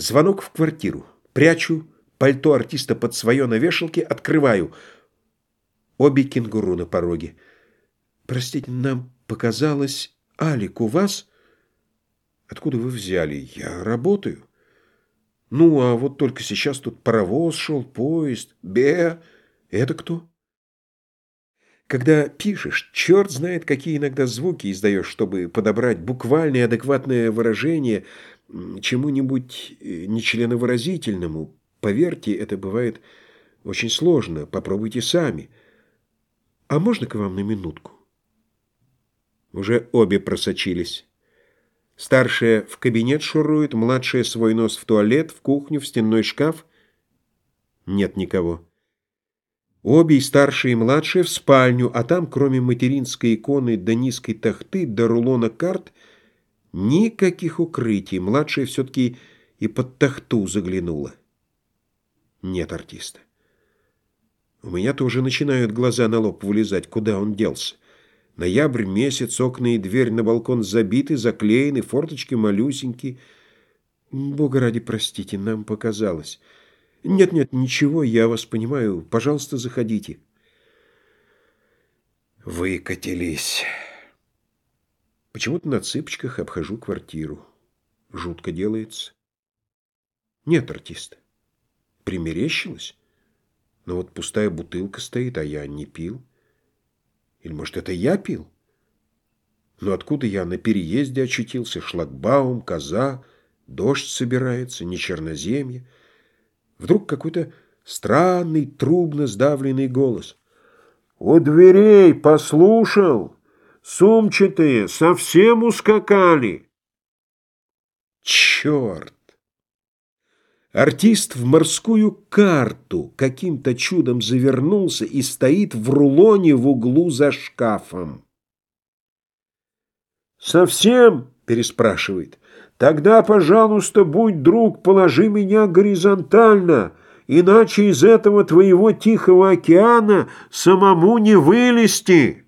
Звонок в квартиру. Прячу пальто артиста под свое на вешалке, открываю. Обе кенгуру на пороге. Простите, нам показалось... Алик, у вас... Откуда вы взяли? Я работаю. Ну, а вот только сейчас тут паровоз шел, поезд. Бе... Это кто? Когда пишешь, черт знает, какие иногда звуки издаешь, чтобы подобрать буквальное адекватное выражение чему-нибудь э, нечленовыразительному. Поверьте, это бывает очень сложно. Попробуйте сами. А можно к вам на минутку? Уже обе просочились. Старшая в кабинет шурует, младшая свой нос в туалет, в кухню, в стенной шкаф. Нет никого. Обе, и старшая, и младшая, в спальню, а там, кроме материнской иконы до низкой тахты, до рулона карт, никаких укрытий. Младшая все-таки и под тахту заглянула. Нет артиста. У меня тоже начинают глаза на лоб вылезать, куда он делся. Ноябрь месяц, окна и дверь на балкон забиты, заклеены, форточки малюсенькие. Бога ради, простите, нам показалось. Нет-нет, ничего, я вас понимаю. Пожалуйста, заходите. Выкатились. Почему-то на цыпочках обхожу квартиру. Жутко делается. Нет артиста. Примерещилось? Но вот пустая бутылка стоит, а я не пил. Или, может, это я пил? Но откуда я на переезде очутился? Шлагбаум, коза, дождь собирается, не черноземье. Вдруг какой-то странный, трубно сдавленный голос. «У дверей послушал! Сумчатые совсем ускакали!» Черт! Артист в морскую карту каким-то чудом завернулся и стоит в рулоне в углу за шкафом. «Совсем?» — переспрашивает. «Тогда, пожалуйста, будь друг, положи меня горизонтально, иначе из этого твоего тихого океана самому не вылезти».